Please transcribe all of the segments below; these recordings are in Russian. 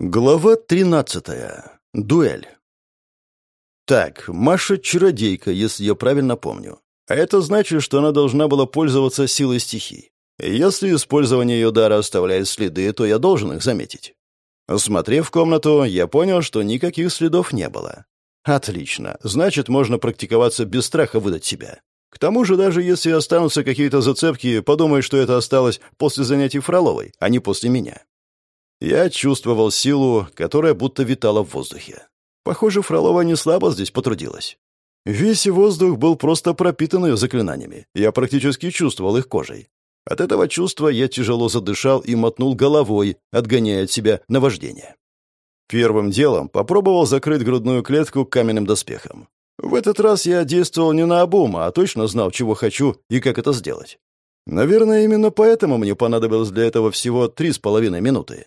Глава 13. Дуэль. Так, Маша чародейка, если я правильно помню. А это значит, что она должна была пользоваться силой стихий. Если использование ее дара оставляет следы, то я должен их заметить. Осмотрев комнату, я понял, что никаких следов не было. Отлично. Значит, можно практиковаться без страха выдать себя. К тому же, даже если останутся какие-то зацепки, подумай, что это осталось после занятий Фроловой, а не после меня. Я чувствовал силу, которая будто витала в воздухе. Похоже, Фролова не слабо здесь потрудилась. Весь воздух был просто пропитан ее заклинаниями. Я практически чувствовал их кожей. От этого чувства я тяжело задышал и мотнул головой, отгоняя от себя наваждение. Первым делом попробовал закрыть грудную клетку каменным доспехом. В этот раз я действовал не на обум, а точно знал, чего хочу и как это сделать. Наверное, именно поэтому мне понадобилось для этого всего три с половиной минуты.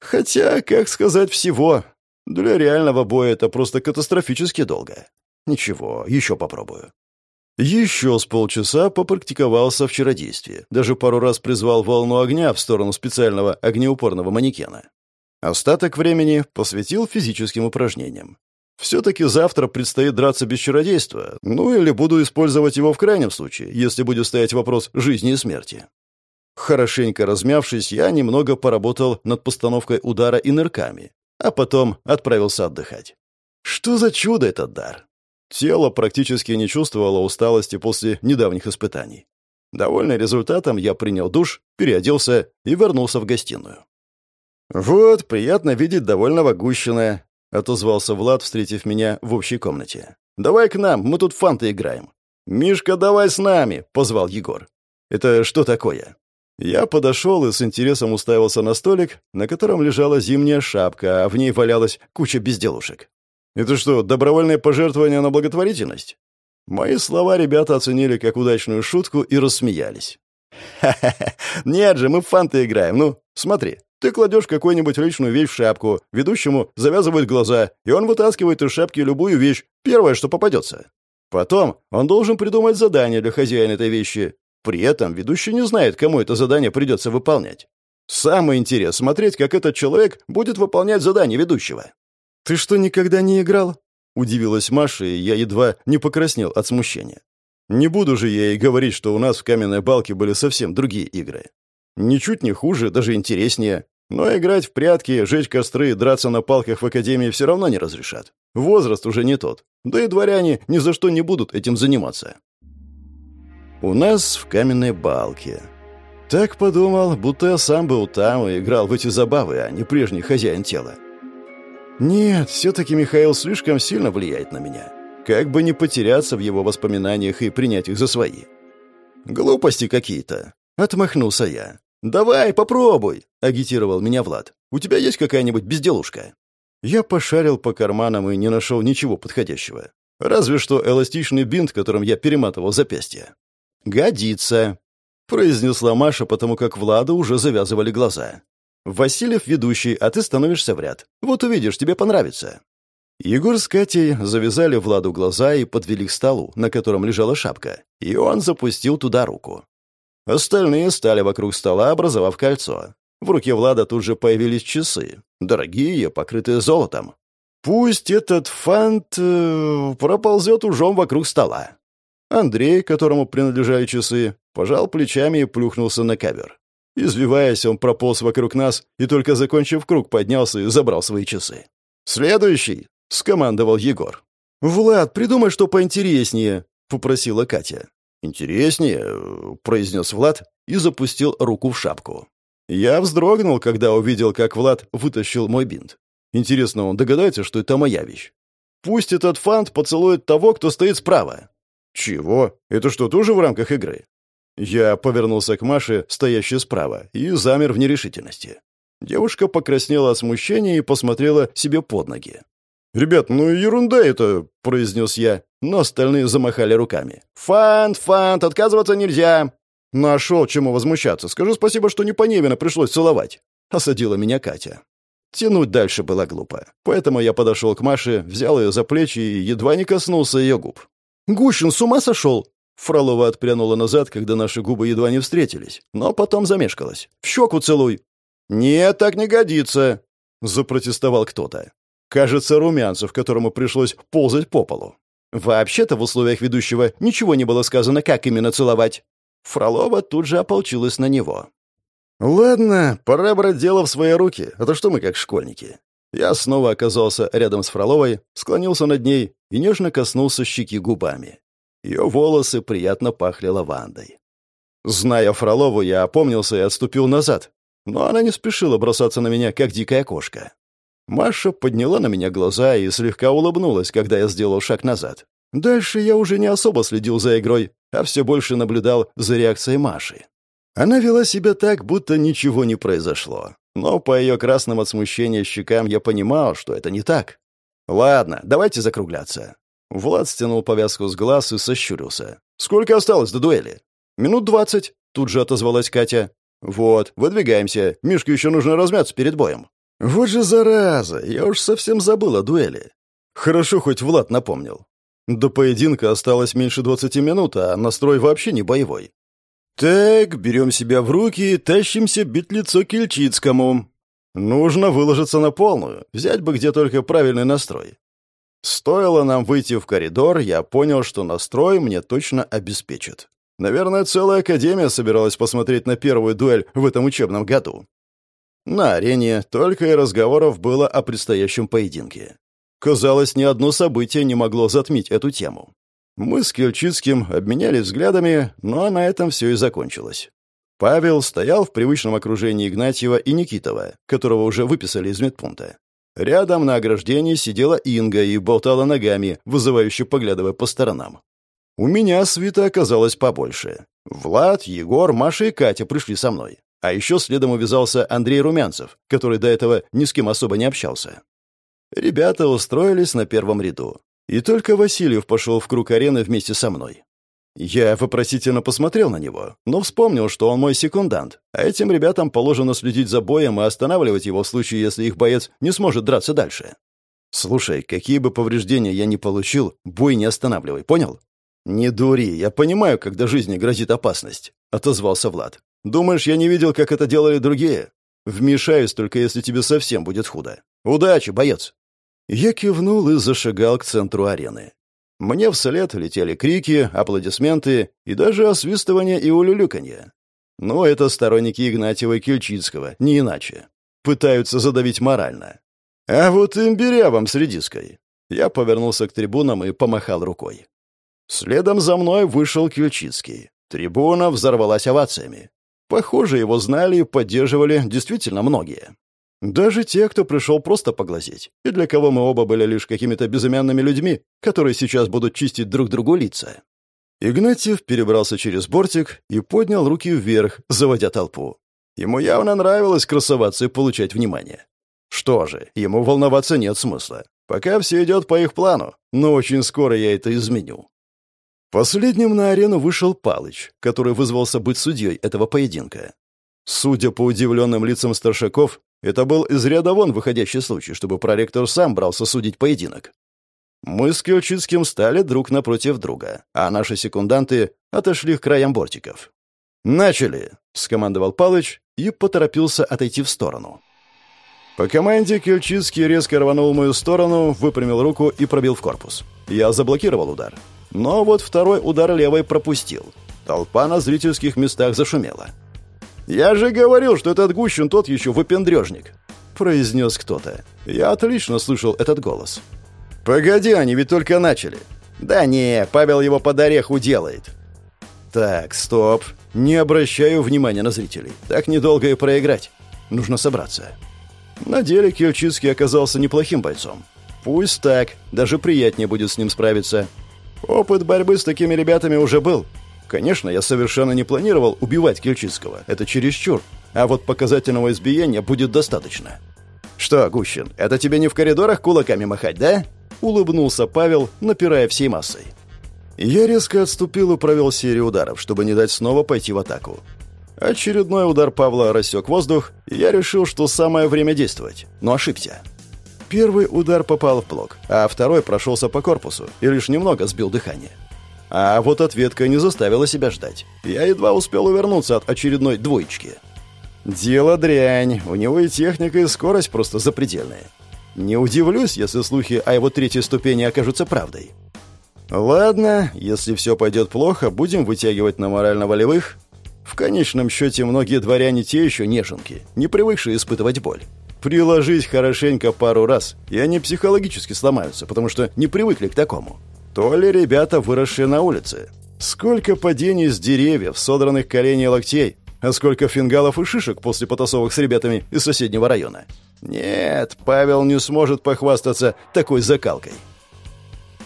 Хотя, как сказать, всего. Для реального боя это просто катастрофически долго. Ничего, еще попробую. Еще с полчаса попрактиковался в чародействе. Даже пару раз призвал волну огня в сторону специального огнеупорного манекена. Остаток времени посвятил физическим упражнениям. Все-таки завтра предстоит драться без чародейства, ну или буду использовать его в крайнем случае, если будет стоять вопрос жизни и смерти. Хорошенько размявшись, я немного поработал над постановкой удара и нырками, а потом отправился отдыхать. Что за чудо этот дар? Тело практически не чувствовало усталости после недавних испытаний. Довольный результатом, я принял душ, переоделся и вернулся в гостиную. «Вот, приятно видеть довольного Гущина», — отозвался Влад, встретив меня в общей комнате. «Давай к нам, мы тут фанты играем». «Мишка, давай с нами», — позвал Егор. «Это что такое?» Я подошел и с интересом уставился на столик, на котором лежала зимняя шапка, а в ней валялась куча безделушек. «Это что, добровольное пожертвование на благотворительность?» Мои слова ребята оценили как удачную шутку и рассмеялись. «Ха-ха-ха! Нет же, мы в фанты играем. Ну, смотри, ты кладешь какую-нибудь личную вещь в шапку, ведущему завязывают глаза, и он вытаскивает из шапки любую вещь, первое, что попадется. Потом он должен придумать задание для хозяина этой вещи, при этом ведущий не знает, кому это задание придется выполнять. Самый интерес — смотреть, как этот человек будет выполнять задание ведущего. «Ты что, никогда не играл?» — удивилась Маша, и я едва не покраснел от смущения. Не буду же я ей говорить, что у нас в каменной балке были совсем другие игры. Ничуть не хуже, даже интереснее. Но играть в прятки, жечь костры, драться на палках в академии все равно не разрешат. Возраст уже не тот. Да и дворяне ни за что не будут этим заниматься. У нас в каменной балке. Так подумал, будто я сам был там и играл в эти забавы, а не прежний хозяин тела. Нет, все-таки Михаил слишком сильно влияет на меня. Как бы не потеряться в его воспоминаниях и принять их за свои. Глупости какие-то. Отмахнулся я. «Давай, попробуй!» — агитировал меня Влад. «У тебя есть какая-нибудь безделушка?» Я пошарил по карманам и не нашел ничего подходящего. Разве что эластичный бинт, которым я перематывал запястье. «Годится», — произнесла Маша, потому как Влада уже завязывали глаза. «Васильев ведущий, а ты становишься в ряд. Вот увидишь, тебе понравится». Егор с Катей завязали Владу глаза и подвели к столу, на котором лежала шапка, и он запустил туда руку. Остальные стали вокруг стола, образовав кольцо. В руке Влада тут же появились часы, дорогие, покрытые золотом. «Пусть этот фант э, проползет ужом вокруг стола», Андрей, которому принадлежали часы, пожал плечами и плюхнулся на ковер. Извиваясь, он прополз вокруг нас и, только закончив круг, поднялся и забрал свои часы. «Следующий!» — скомандовал Егор. «Влад, придумай что поинтереснее!» — попросила Катя. «Интереснее?» — произнес Влад и запустил руку в шапку. Я вздрогнул, когда увидел, как Влад вытащил мой бинт. Интересно, он догадается, что это моя вещь? Пусть этот фант поцелует того, кто стоит справа. «Чего? Это что, тоже в рамках игры?» Я повернулся к Маше, стоящей справа, и замер в нерешительности. Девушка покраснела от смущения и посмотрела себе под ноги. «Ребят, ну ерунда это!» — произнес я, но остальные замахали руками. «Фант, фант, отказываться нельзя!» «Нашел, чему возмущаться. Скажу спасибо, что не по Невина пришлось целовать», — осадила меня Катя. Тянуть дальше было глупо, поэтому я подошел к Маше, взял ее за плечи и едва не коснулся ее губ. «Гущин с ума сошел?» Фролова отпрянула назад, когда наши губы едва не встретились, но потом замешкалась. «В щеку целуй!» «Нет, так не годится!» — запротестовал кто-то. Кажется, Румянцев, которому пришлось ползать по полу. Вообще-то в условиях ведущего ничего не было сказано, как именно целовать. Фролова тут же ополчилась на него. «Ладно, пора брать дело в свои руки, а то что мы как школьники». Я снова оказался рядом с Фроловой, склонился над ней и нежно коснулся щеки губами. Ее волосы приятно пахли лавандой. Зная Фролову, я опомнился и отступил назад, но она не спешила бросаться на меня, как дикая кошка. Маша подняла на меня глаза и слегка улыбнулась, когда я сделал шаг назад. Дальше я уже не особо следил за игрой, а все больше наблюдал за реакцией Маши. Она вела себя так, будто ничего не произошло. Но по ее красным от смущения щекам я понимал, что это не так. «Ладно, давайте закругляться». Влад стянул повязку с глаз и сощурился. «Сколько осталось до дуэли?» «Минут двадцать», — тут же отозвалась Катя. «Вот, выдвигаемся. Мишке еще нужно размяться перед боем». «Вот же зараза! Я уж совсем забыл о дуэли». Хорошо, хоть Влад напомнил. До поединка осталось меньше двадцати минут, а настрой вообще не боевой. «Так, берем себя в руки и тащимся бить лицо Кельчицкому. Нужно выложиться на полную, взять бы где только правильный настрой. Стоило нам выйти в коридор, я понял, что настрой мне точно обеспечит. Наверное, целая академия собиралась посмотреть на первую дуэль в этом учебном году. На арене только и разговоров было о предстоящем поединке. Казалось, ни одно событие не могло затмить эту тему. Мы с Кельчицким обменялись взглядами, но на этом все и закончилось. Павел стоял в привычном окружении Игнатьева и Никитова, которого уже выписали из медпункта. Рядом на ограждении сидела Инга и болтала ногами, вызывающе поглядывая по сторонам. У меня свита оказалась побольше. Влад, Егор, Маша и Катя пришли со мной. А еще следом увязался Андрей Румянцев, который до этого ни с кем особо не общался. Ребята устроились на первом ряду. И только Васильев пошел в круг арены вместе со мной. Я вопросительно посмотрел на него, но вспомнил, что он мой секундант, а этим ребятам положено следить за боем и останавливать его в случае, если их боец не сможет драться дальше. «Слушай, какие бы повреждения я ни получил, бой не останавливай, понял?» «Не дури, я понимаю, когда жизни грозит опасность», — отозвался Влад. «Думаешь, я не видел, как это делали другие? Вмешаюсь только, если тебе совсем будет худо. Удачи, боец!» Я кивнул и зашагал к центру арены. Мне вслед летели крики, аплодисменты и даже освистывание и улюлюканье. Но это сторонники Игнатьева и Кельчицкого, не иначе. Пытаются задавить морально. А вот имбиря вам с редиской. Я повернулся к трибунам и помахал рукой. Следом за мной вышел Кельчицкий. Трибуна взорвалась овациями. Похоже, его знали и поддерживали действительно многие. Даже те, кто пришел просто поглазеть, и для кого мы оба были лишь какими-то безымянными людьми, которые сейчас будут чистить друг другу лица. Игнатьев перебрался через бортик и поднял руки вверх, заводя толпу. Ему явно нравилось красоваться и получать внимание. Что же, ему волноваться нет смысла. Пока все идет по их плану, но очень скоро я это изменю. Последним на арену вышел Палыч, который вызвался быть судьей этого поединка. Судя по удивленным лицам старшаков, это был из ряда вон выходящий случай, чтобы проректор сам брался судить поединок. Мы с Кельчицким стали друг напротив друга, а наши секунданты отошли к краям бортиков. «Начали!» — скомандовал Палыч и поторопился отойти в сторону. По команде Кельчицкий резко рванул в мою сторону, выпрямил руку и пробил в корпус. Я заблокировал удар. Но вот второй удар левой пропустил. Толпа на зрительских местах зашумела. «Я же говорил, что этот Гущин тот еще выпендрежник», — произнес кто-то. Я отлично слышал этот голос. «Погоди, они ведь только начали». «Да не, Павел его под ореху делает». «Так, стоп. Не обращаю внимания на зрителей. Так недолго и проиграть. Нужно собраться». На деле Кельчицкий оказался неплохим бойцом. Пусть так, даже приятнее будет с ним справиться. Опыт борьбы с такими ребятами уже был. Конечно, я совершенно не планировал убивать Кельчицкого. Это чересчур. А вот показательного избиения будет достаточно. «Что, Гущин, это тебе не в коридорах кулаками махать, да?» Улыбнулся Павел, напирая всей массой. Я резко отступил и провел серию ударов, чтобы не дать снова пойти в атаку. Очередной удар Павла рассек воздух, и я решил, что самое время действовать, но ошибся. Первый удар попал в блок, а второй прошелся по корпусу и лишь немного сбил дыхание. А вот ответка не заставила себя ждать. Я едва успел увернуться от очередной двоечки. Дело дрянь. У него и техника, и скорость просто запредельные. Не удивлюсь, если слухи о его третьей ступени окажутся правдой. Ладно, если все пойдет плохо, будем вытягивать на морально-волевых. В конечном счете, многие дворяне те еще неженки, не привыкшие испытывать боль. Приложить хорошенько пару раз, и они психологически сломаются, потому что не привыкли к такому. То ли ребята, выросшие на улице. Сколько падений с деревьев, содранных коленей и локтей, а сколько фингалов и шишек после потасовок с ребятами из соседнего района. Нет, Павел не сможет похвастаться такой закалкой.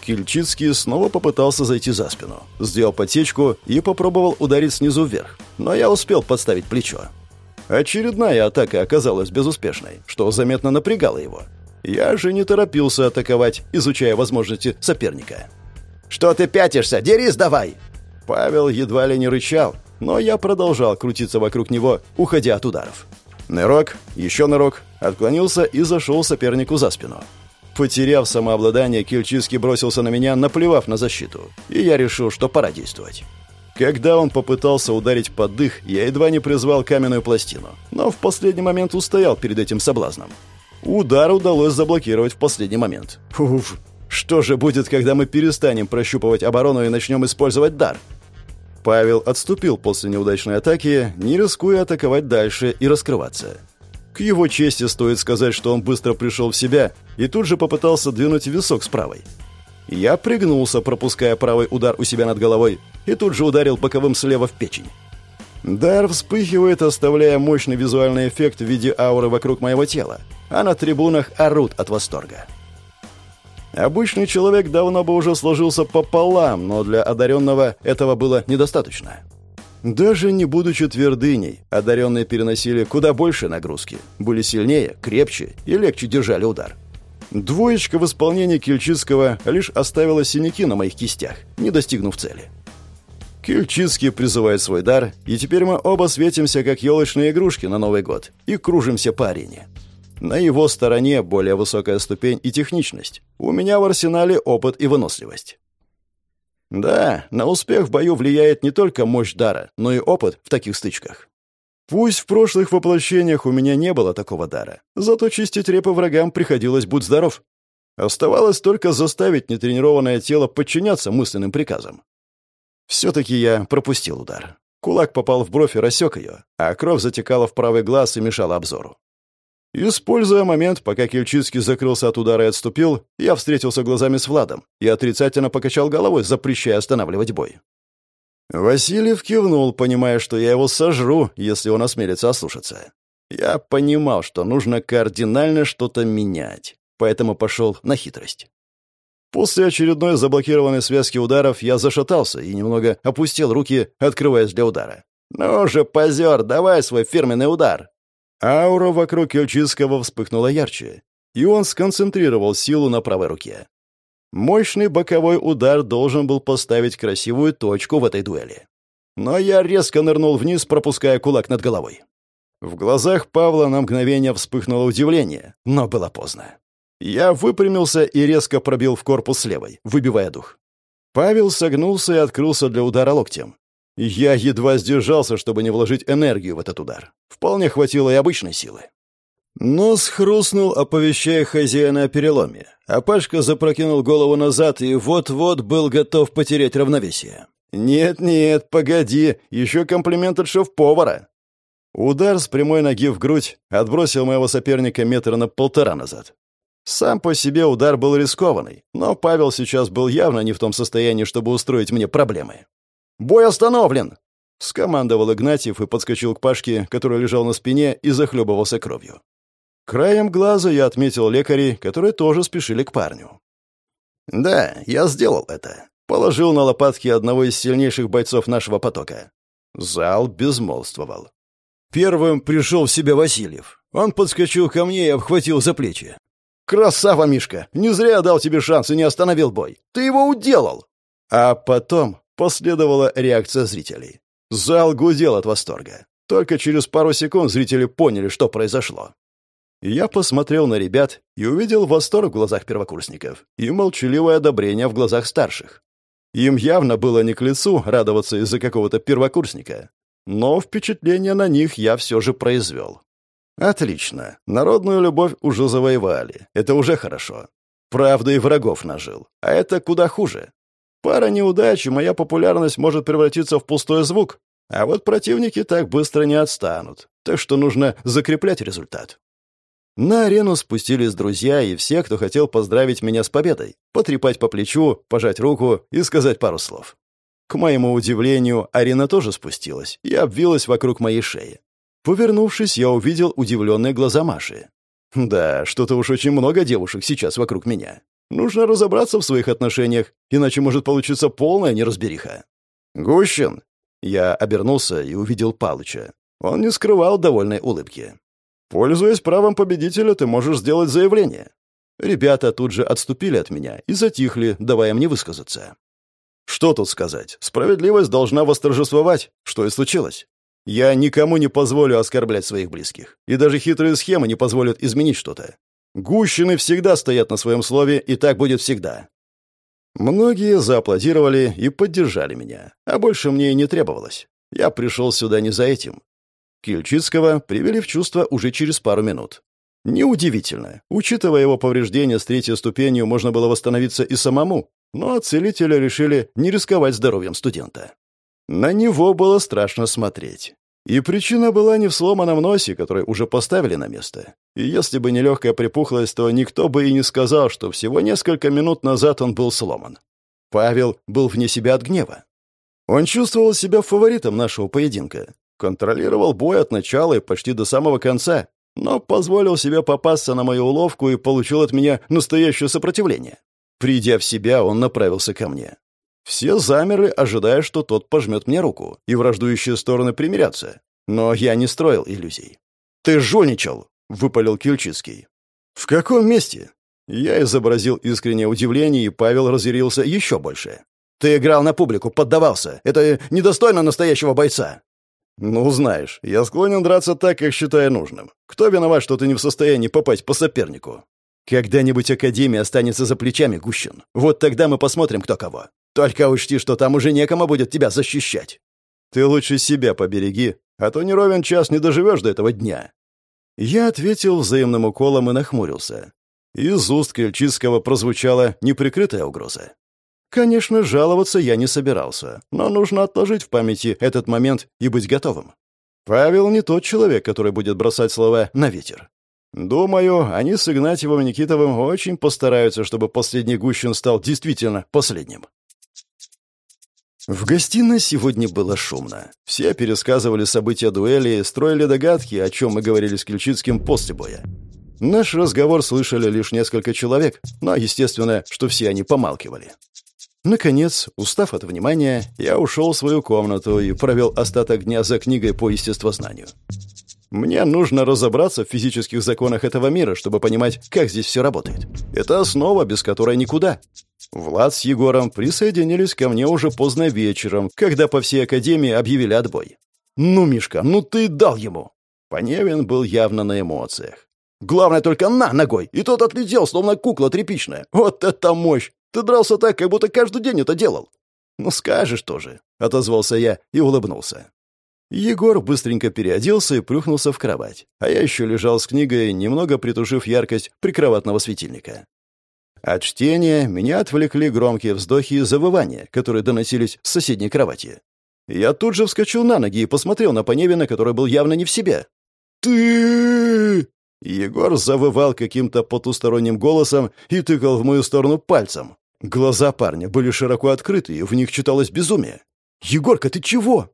Кильчицкий снова попытался зайти за спину. Сделал подсечку и попробовал ударить снизу вверх. Но я успел подставить плечо. Очередная атака оказалась безуспешной, что заметно напрягало его. Я же не торопился атаковать, изучая возможности соперника. «Что ты пятишься? Дерись давай!» Павел едва ли не рычал, но я продолжал крутиться вокруг него, уходя от ударов. Нырок, еще нырок, отклонился и зашел сопернику за спину. Потеряв самообладание, Кильчиский бросился на меня, наплевав на защиту, и я решил, что пора действовать. Когда он попытался ударить под дых, я едва не призвал каменную пластину, но в последний момент устоял перед этим соблазном. Удар удалось заблокировать в последний момент. Уф, что же будет, когда мы перестанем прощупывать оборону и начнем использовать дар? Павел отступил после неудачной атаки, не рискуя атаковать дальше и раскрываться. К его чести стоит сказать, что он быстро пришел в себя и тут же попытался двинуть висок с правой. Я пригнулся, пропуская правый удар у себя над головой, и тут же ударил боковым слева в печень. Дар вспыхивает, оставляя мощный визуальный эффект в виде ауры вокруг моего тела, а на трибунах орут от восторга. Обычный человек давно бы уже сложился пополам, но для одаренного этого было недостаточно. Даже не будучи твердыней, одаренные переносили куда больше нагрузки, были сильнее, крепче и легче держали удар. Двоечка в исполнении Кильчицкого лишь оставила синяки на моих кистях, не достигнув цели. Кильчицкий призывает свой дар, и теперь мы оба светимся, как елочные игрушки на Новый год, и кружимся по арене. На его стороне более высокая ступень и техничность. У меня в арсенале опыт и выносливость. Да, на успех в бою влияет не только мощь дара, но и опыт в таких стычках. Пусть в прошлых воплощениях у меня не было такого дара, зато чистить репы врагам приходилось «будь здоров». Оставалось только заставить нетренированное тело подчиняться мысленным приказам. Все-таки я пропустил удар. Кулак попал в бровь и рассек ее, а кровь затекала в правый глаз и мешала обзору. Используя момент, пока Кильчицкий закрылся от удара и отступил, я встретился глазами с Владом и отрицательно покачал головой, запрещая останавливать бой. Васильев кивнул, понимая, что я его сожру, если он осмелится ослушаться. Я понимал, что нужно кардинально что-то менять, поэтому пошел на хитрость. После очередной заблокированной связки ударов я зашатался и немного опустил руки, открываясь для удара. «Ну же, позер, давай свой фирменный удар!» Аура вокруг Ельчинского вспыхнула ярче, и он сконцентрировал силу на правой руке. Мощный боковой удар должен был поставить красивую точку в этой дуэли. Но я резко нырнул вниз, пропуская кулак над головой. В глазах Павла на мгновение вспыхнуло удивление, но было поздно. Я выпрямился и резко пробил в корпус левой, выбивая дух. Павел согнулся и открылся для удара локтем. Я едва сдержался, чтобы не вложить энергию в этот удар. Вполне хватило и обычной силы. Нос хрустнул, оповещая хозяина о переломе, а Пашка запрокинул голову назад и вот-вот был готов потерять равновесие. «Нет-нет, погоди, еще комплимент от шеф-повара!» Удар с прямой ноги в грудь отбросил моего соперника метра на полтора назад. Сам по себе удар был рискованный, но Павел сейчас был явно не в том состоянии, чтобы устроить мне проблемы. «Бой остановлен!» — скомандовал Игнатьев и подскочил к Пашке, который лежал на спине и захлебывался кровью. Краем глаза я отметил лекарей, которые тоже спешили к парню. «Да, я сделал это. Положил на лопатки одного из сильнейших бойцов нашего потока». Зал безмолвствовал. Первым пришел в себя Васильев. Он подскочил ко мне и обхватил за плечи. «Красава, Мишка! Не зря дал тебе шанс и не остановил бой. Ты его уделал!» А потом Последовала реакция зрителей. Зал гудел от восторга. Только через пару секунд зрители поняли, что произошло. Я посмотрел на ребят и увидел восторг в глазах первокурсников и молчаливое одобрение в глазах старших. Им явно было не к лицу радоваться из-за какого-то первокурсника. но впечатление на них я все же произвел. Отлично. Народную любовь уже завоевали. Это уже хорошо. Правда, и врагов нажил. А это куда хуже. Пара неудач, и моя популярность может превратиться в пустой звук. А вот противники так быстро не отстанут. Так что нужно закреплять результат. На арену спустились друзья и все, кто хотел поздравить меня с победой, потрепать по плечу, пожать руку и сказать пару слов. К моему удивлению, арена тоже спустилась и обвилась вокруг моей шеи. Повернувшись, я увидел удивленные глаза Маши. Да, что-то уж очень много девушек сейчас вокруг меня. Нужно разобраться в своих отношениях, иначе может получиться полная неразбериха. «Гущин!» Я обернулся и увидел Палыча. Он не скрывал довольной улыбки. Пользуясь правом победителя, ты можешь сделать заявление. Ребята тут же отступили от меня и затихли, давая мне высказаться. Что тут сказать? Справедливость должна восторжествовать, что и случилось. Я никому не позволю оскорблять своих близких. И даже хитрые схемы не позволят изменить что-то. Гущины всегда стоят на своем слове, и так будет всегда. Многие зааплодировали и поддержали меня, а больше мне и не требовалось. Я пришел сюда не за этим. Кильчицкого привели в чувство уже через пару минут. Неудивительно. Учитывая его повреждения с третьей ступенью, можно было восстановиться и самому, но целители решили не рисковать здоровьем студента. На него было страшно смотреть. И причина была не в сломанном носе, который уже поставили на место. И если бы не легкая припухлость, то никто бы и не сказал, что всего несколько минут назад он был сломан. Павел был вне себя от гнева. Он чувствовал себя фаворитом нашего поединка, Контролировал бой от начала и почти до самого конца, но позволил себе попасться на мою уловку и получил от меня настоящее сопротивление. Придя в себя, он направился ко мне. Все замерли, ожидая, что тот пожмет мне руку, и враждующие стороны примирятся. Но я не строил иллюзий. «Ты жульничал!» — выпалил Кильчицкий. «В каком месте?» Я изобразил искреннее удивление, и Павел разъярился еще больше. «Ты играл на публику, поддавался. Это недостойно настоящего бойца». «Ну, знаешь, я склонен драться так, как считаю нужным. Кто виноват, что ты не в состоянии попасть по сопернику?» «Когда-нибудь Академия останется за плечами, Гущин. Вот тогда мы посмотрим, кто кого. Только учти, что там уже некому будет тебя защищать. Ты лучше себя побереги, а то не ровен час не доживешь до этого дня». Я ответил взаимным уколом и нахмурился. Из уст Кельчицкого прозвучала неприкрытая угроза. Конечно, жаловаться я не собирался, но нужно отложить в памяти этот момент и быть готовым. Павел не тот человек, который будет бросать слова на ветер. Думаю, они с Игнатьевым и Никитовым очень постараются, чтобы последний Гущин стал действительно последним. В гостиной сегодня было шумно. Все пересказывали события дуэли, строили догадки, о чем мы говорили с Ключицким после боя. Наш разговор слышали лишь несколько человек, но, естественно, что все они помалкивали. Наконец, устав от внимания, я ушел в свою комнату и провел остаток дня за книгой по естествознанию. Мне нужно разобраться в физических законах этого мира, чтобы понимать, как здесь все работает. Это основа, без которой никуда. Влад с Егором присоединились ко мне уже поздно вечером, когда по всей академии объявили отбой. «Ну, Мишка, ну ты дал ему!» Поневин был явно на эмоциях. «Главное только на ногой, и тот отлетел, словно кукла тряпичная. Вот это мощь! Ты дрался так, как будто каждый день это делал». «Ну, скажешь тоже», — отозвался я и улыбнулся. Егор быстренько переоделся и плюхнулся в кровать, а я еще лежал с книгой, немного притушив яркость прикроватного светильника. От чтения меня отвлекли громкие вздохи и завывания, которые доносились с соседней кровати. Я тут же вскочил на ноги и посмотрел на Поневина, который был явно не в себе. «Ты...» Егор завывал каким-то потусторонним голосом и тыкал в мою сторону пальцем. Глаза парня были широко открыты, и в них читалось безумие. «Егорка, ты чего?»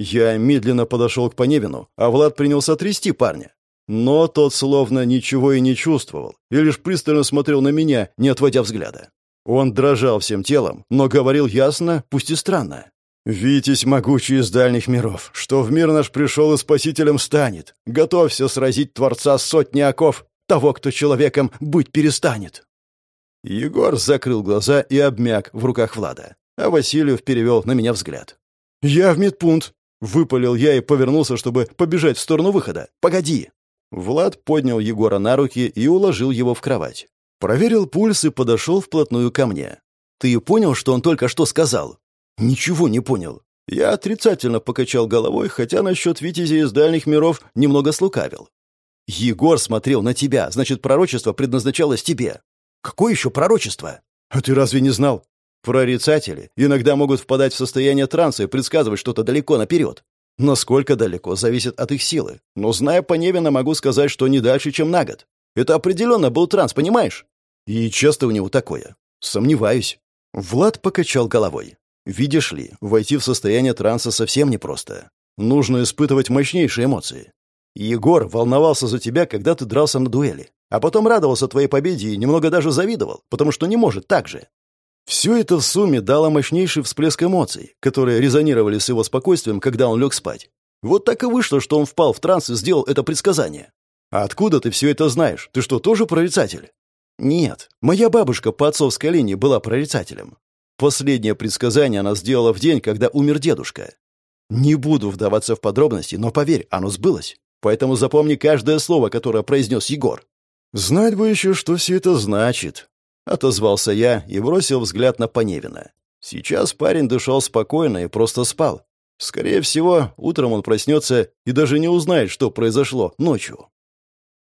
Я медленно подошел к Поневину, а Влад принялся трясти парня. Но тот словно ничего и не чувствовал, и лишь пристально смотрел на меня, не отводя взгляда. Он дрожал всем телом, но говорил ясно, пусть и странно. «Витязь могучий из дальних миров, что в мир наш пришел и спасителем станет. Готовься сразить Творца сотни оков, того, кто человеком быть перестанет». Егор закрыл глаза и обмяк в руках Влада, а Васильев перевел на меня взгляд. «Я в медпункт!» — выпалил я и повернулся, чтобы побежать в сторону выхода. «Погоди!» Влад поднял Егора на руки и уложил его в кровать. Проверил пульс и подошел вплотную ко мне. «Ты понял, что он только что сказал?» «Ничего не понял». Я отрицательно покачал головой, хотя насчет Витязя из дальних миров немного слукавил. Егор смотрел на тебя, значит, пророчество предназначалось тебе. Какое еще пророчество? А ты разве не знал? Прорицатели иногда могут впадать в состояние транса и предсказывать что-то далеко наперед. Насколько далеко, зависит от их силы. Но зная по Невина, могу сказать, что не дальше, чем на год. Это определенно был транс, понимаешь? И часто у него такое. Сомневаюсь. Влад покачал головой. Видишь ли, войти в состояние транса совсем непросто. Нужно испытывать мощнейшие эмоции. Егор волновался за тебя, когда ты дрался на дуэли. А потом радовался твоей победе и немного даже завидовал, потому что не может так же. Все это в сумме дало мощнейший всплеск эмоций, которые резонировали с его спокойствием, когда он лег спать. Вот так и вышло, что он впал в транс и сделал это предсказание. А откуда ты все это знаешь? Ты что, тоже прорицатель? Нет, моя бабушка по отцовской линии была прорицателем. Последнее предсказание она сделала в день, когда умер дедушка. Не буду вдаваться в подробности, но поверь, оно сбылось. Поэтому запомни каждое слово, которое произнес Егор. Знать бы еще, что все это значит. Отозвался я и бросил взгляд на Поневина. Сейчас парень дышал спокойно и просто спал. Скорее всего, утром он проснется и даже не узнает, что произошло ночью.